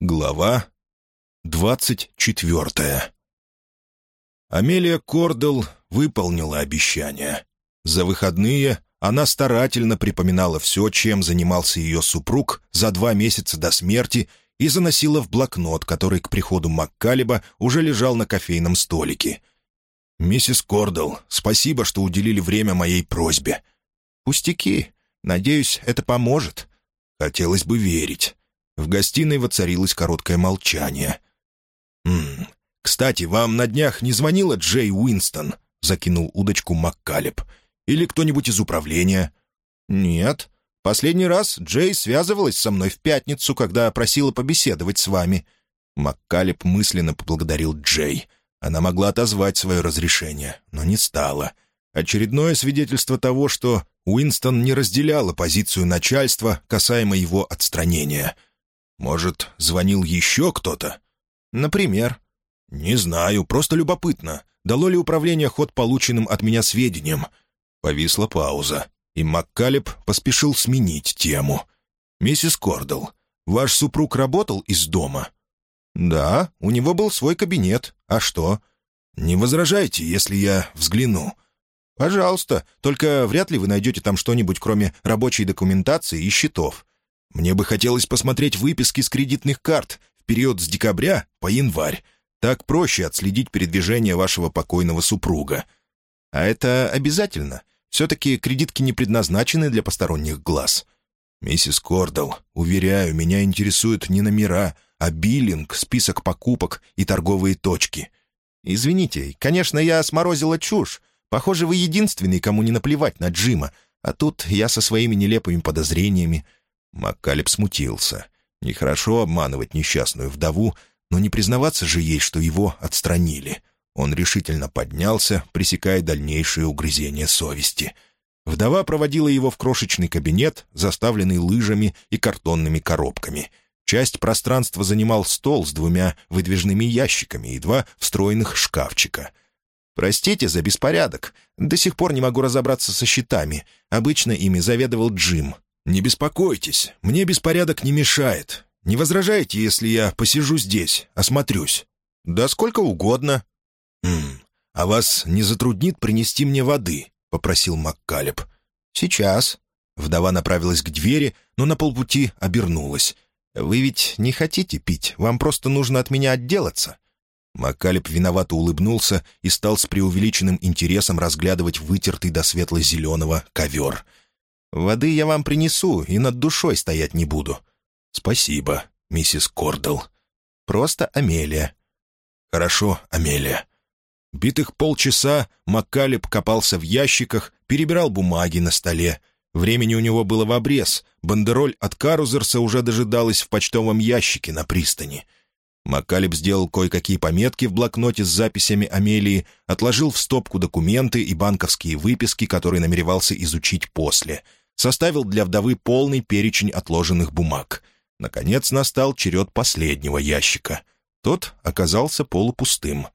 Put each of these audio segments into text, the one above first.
Глава двадцать четвертая Амелия Кордел выполнила обещание. За выходные она старательно припоминала все, чем занимался ее супруг за два месяца до смерти и заносила в блокнот, который к приходу Маккалеба уже лежал на кофейном столике. «Миссис Кордел, спасибо, что уделили время моей просьбе». «Пустяки. Надеюсь, это поможет». «Хотелось бы верить». В гостиной воцарилось короткое молчание. «М «Кстати, вам на днях не звонила Джей Уинстон?» — закинул удочку Маккалеб. «Или кто-нибудь из управления?» «Нет. Последний раз Джей связывалась со мной в пятницу, когда просила побеседовать с вами». Маккалеб мысленно поблагодарил Джей. Она могла отозвать свое разрешение, но не стала. Очередное свидетельство того, что Уинстон не разделяла позицию начальства касаемо его отстранения — может, звонил еще кто-то? Например? Не знаю, просто любопытно. Дало ли управление ход полученным от меня сведениям? Повисла пауза, и Маккалеб поспешил сменить тему. «Миссис Кордл, ваш супруг работал из дома?» «Да, у него был свой кабинет. А что?» «Не возражайте, если я взгляну?» «Пожалуйста, только вряд ли вы найдете там что-нибудь, кроме рабочей документации и счетов. Мне бы хотелось посмотреть выписки с кредитных карт в период с декабря по январь. Так проще отследить передвижение вашего покойного супруга. А это обязательно. Все-таки кредитки не предназначены для посторонних глаз. Миссис Кордал, уверяю, меня интересуют не номера, а биллинг, список покупок и торговые точки. Извините, конечно, я сморозила чушь. Похоже, вы единственный, кому не наплевать на Джима, а тут я со своими нелепыми подозрениями — Маккалеб смутился. Нехорошо обманывать несчастную вдову, но не признаваться же ей, что его отстранили. Он решительно поднялся, пресекая дальнейшее угрызение совести. Вдова проводила его в крошечный кабинет, заставленный лыжами и картонными коробками. Часть пространства занимал стол с двумя выдвижными ящиками и два встроенных шкафчика. «Простите за беспорядок. До сих пор не могу разобраться со счетами. Обычно ими заведовал Джим, «Не беспокойтесь, мне беспорядок не мешает. Не возражаете, если я посижу здесь, осмотрюсь?» «Да сколько угодно». «Хм, а вас не затруднит принести мне воды?» — попросил Маккалеб. «Сейчас». Вдова направилась к двери, но на полпути обернулась. «Вы ведь не хотите пить, вам просто нужно от меня отделаться». Маккалеб виновато улыбнулся и стал с преувеличенным интересом разглядывать вытертый до светло-зеленого ковер — Воды я вам принесу и над душой стоять не буду». «Спасибо, миссис Кордл. Просто Амелия». «Хорошо, Амелия». Битых полчаса Маккалеб копался в ящиках, перебирал бумаги на столе. Времени у него было в обрез. Бандероль от Карузерса уже дожидалась в почтовом ящике на пристани. Маккалеб сделал кое-какие пометки в блокноте с записями Амелии, отложил в стопку документы и банковские выписки, которые намеревался изучить после — составил для вдовы полный перечень отложенных бумаг. Наконец настал черед последнего ящика. Тот оказался полупустым.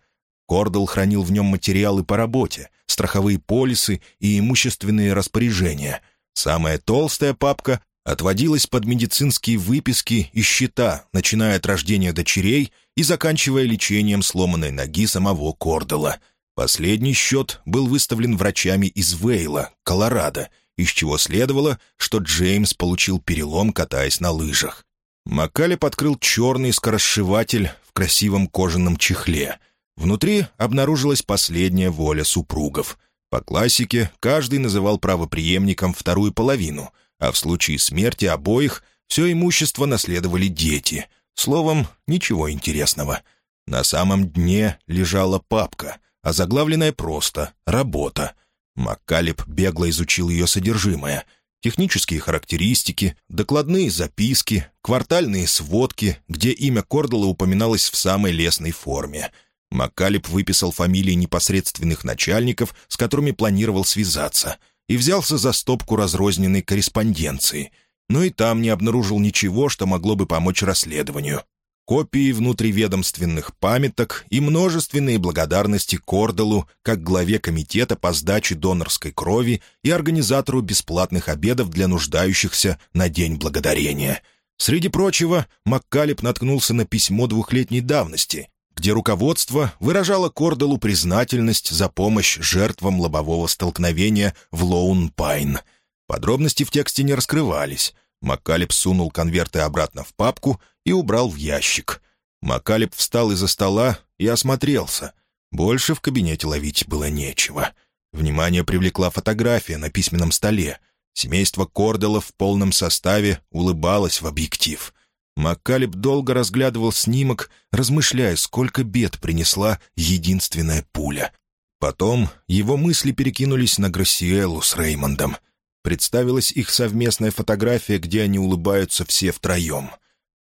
Кордл хранил в нем материалы по работе, страховые полисы и имущественные распоряжения. Самая толстая папка отводилась под медицинские выписки и счета, начиная от рождения дочерей и заканчивая лечением сломанной ноги самого Кордела. Последний счет был выставлен врачами из Вейла, Колорадо, из чего следовало, что Джеймс получил перелом, катаясь на лыжах. Макалеб открыл черный скоросшиватель в красивом кожаном чехле. Внутри обнаружилась последняя воля супругов. По классике, каждый называл правоприемником вторую половину, а в случае смерти обоих все имущество наследовали дети. Словом, ничего интересного. На самом дне лежала папка, озаглавленная просто «Работа», Маккалеб бегло изучил ее содержимое. Технические характеристики, докладные записки, квартальные сводки, где имя Кордала упоминалось в самой лестной форме. Маккалеб выписал фамилии непосредственных начальников, с которыми планировал связаться, и взялся за стопку разрозненной корреспонденции. Но и там не обнаружил ничего, что могло бы помочь расследованию копии внутриведомственных памяток и множественные благодарности Кордалу как главе комитета по сдаче донорской крови и организатору бесплатных обедов для нуждающихся на День Благодарения. Среди прочего, Маккалеб наткнулся на письмо двухлетней давности, где руководство выражало Корделу признательность за помощь жертвам лобового столкновения в Лоун-Пайн. Подробности в тексте не раскрывались. Маккалеб сунул конверты обратно в папку и убрал в ящик. Маккалеб встал из-за стола и осмотрелся. Больше в кабинете ловить было нечего. Внимание привлекла фотография на письменном столе. Семейство Корделов в полном составе улыбалось в объектив. Маккалеб долго разглядывал снимок, размышляя, сколько бед принесла единственная пуля. Потом его мысли перекинулись на Гроссиэлу с Реймондом. Представилась их совместная фотография, где они улыбаются все втроем.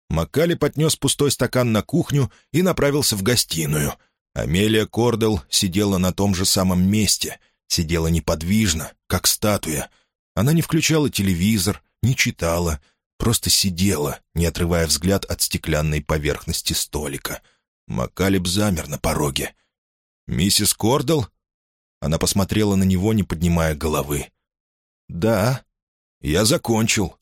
Маккалеб отнес пустой стакан на кухню и направился в гостиную. Амелия Кордел сидела на том же самом месте, сидела неподвижно, как статуя. Она не включала телевизор, не читала — Просто сидела, не отрывая взгляд от стеклянной поверхности столика. Макалеб замер на пороге. «Миссис Кордл?» Она посмотрела на него, не поднимая головы. «Да». «Я закончил».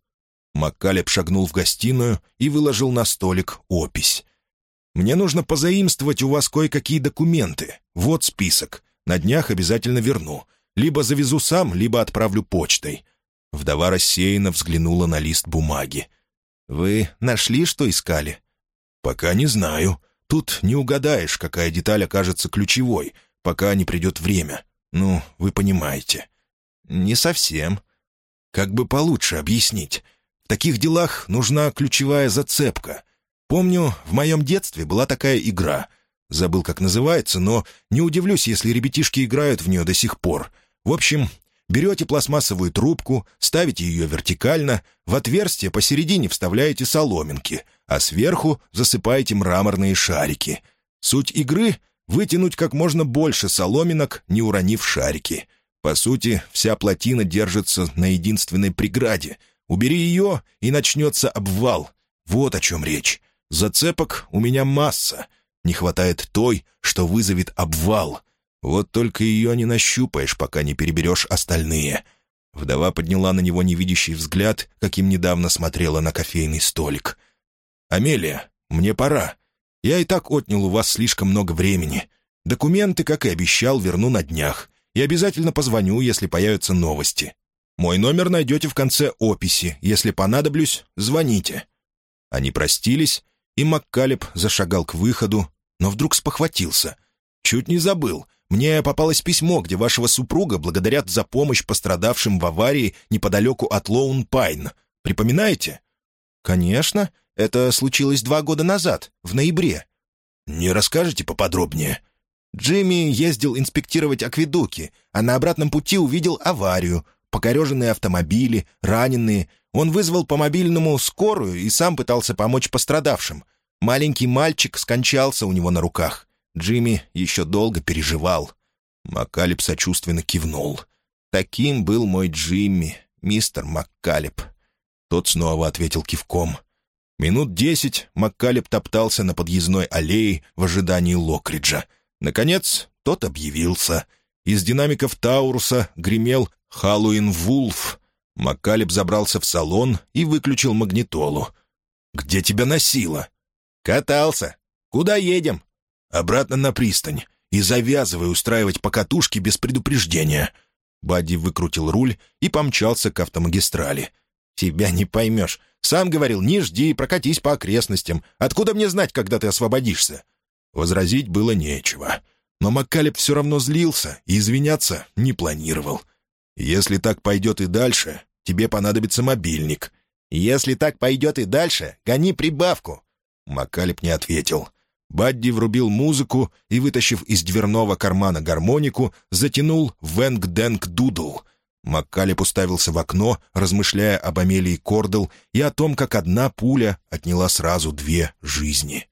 Маккалеб шагнул в гостиную и выложил на столик опись. «Мне нужно позаимствовать у вас кое-какие документы. Вот список. На днях обязательно верну. Либо завезу сам, либо отправлю почтой. Вдова рассеянно взглянула на лист бумаги. «Вы нашли, что искали?» «Пока не знаю. Тут не угадаешь, какая деталь окажется ключевой, пока не придет время. Ну, вы понимаете». «Не совсем». «Как бы получше объяснить. В таких делах нужна ключевая зацепка. Помню, в моем детстве была такая игра. Забыл, как называется, но не удивлюсь, если ребятишки играют в нее до сих пор. В общем, Берете пластмассовую трубку, ставите ее вертикально, в отверстие посередине вставляете соломинки, а сверху засыпаете мраморные шарики. Суть игры — вытянуть как можно больше соломинок, не уронив шарики. По сути, вся плотина держится на единственной преграде. Убери ее, и начнется обвал. Вот о чем речь. Зацепок у меня масса. Не хватает той, что вызовет обвал. Вот только ее не нащупаешь, пока не переберешь остальные». Вдова подняла на него невидящий взгляд, каким недавно смотрела на кофейный столик. «Амелия, мне пора. Я и так отнял у вас слишком много времени. Документы, как и обещал, верну на днях. И обязательно позвоню, если появятся новости. Мой номер найдете в конце описи. Если понадоблюсь, звоните». Они простились, и Маккалеб зашагал к выходу, но вдруг спохватился. «Чуть не забыл. Мне попалось письмо, где вашего супруга благодарят за помощь пострадавшим в аварии неподалеку от Лоун-Пайн. Припоминаете?» «Конечно. Это случилось два года назад, в ноябре». «Не расскажете поподробнее?» Джимми ездил инспектировать акведуки, а на обратном пути увидел аварию. Покореженные автомобили, раненые. Он вызвал по мобильному скорую и сам пытался помочь пострадавшим. Маленький мальчик скончался у него на руках. Джимми еще долго переживал. Маккалеб сочувственно кивнул. «Таким был мой Джимми, мистер Маккалеб». Тот снова ответил кивком. Минут десять Маккалеб топтался на подъездной аллее в ожидании Локриджа. Наконец, тот объявился. Из динамиков Тауруса гремел «Халлоуин Вулф». Маккалеб забрался в салон и выключил магнитолу. «Где тебя носило?» «Катался. Куда едем?» Обратно на пристань и завязывай устраивать покатушки без предупреждения». Бадди выкрутил руль и помчался к автомагистрали. «Тебя не поймешь. Сам говорил, не жди, прокатись по окрестностям. Откуда мне знать, когда ты освободишься?» Возразить было нечего. Но Маккалеб все равно злился и извиняться не планировал. «Если так пойдет и дальше, тебе понадобится мобильник». «Если так пойдет и дальше, гони прибавку». Маккалеб не ответил. Бадди врубил музыку и, вытащив из дверного кармана гармонику, затянул «Wang Dang Doodle». Маккалеб уставился в окно, размышляя об Амелии Кордел и о том, как одна пуля отняла сразу две жизни.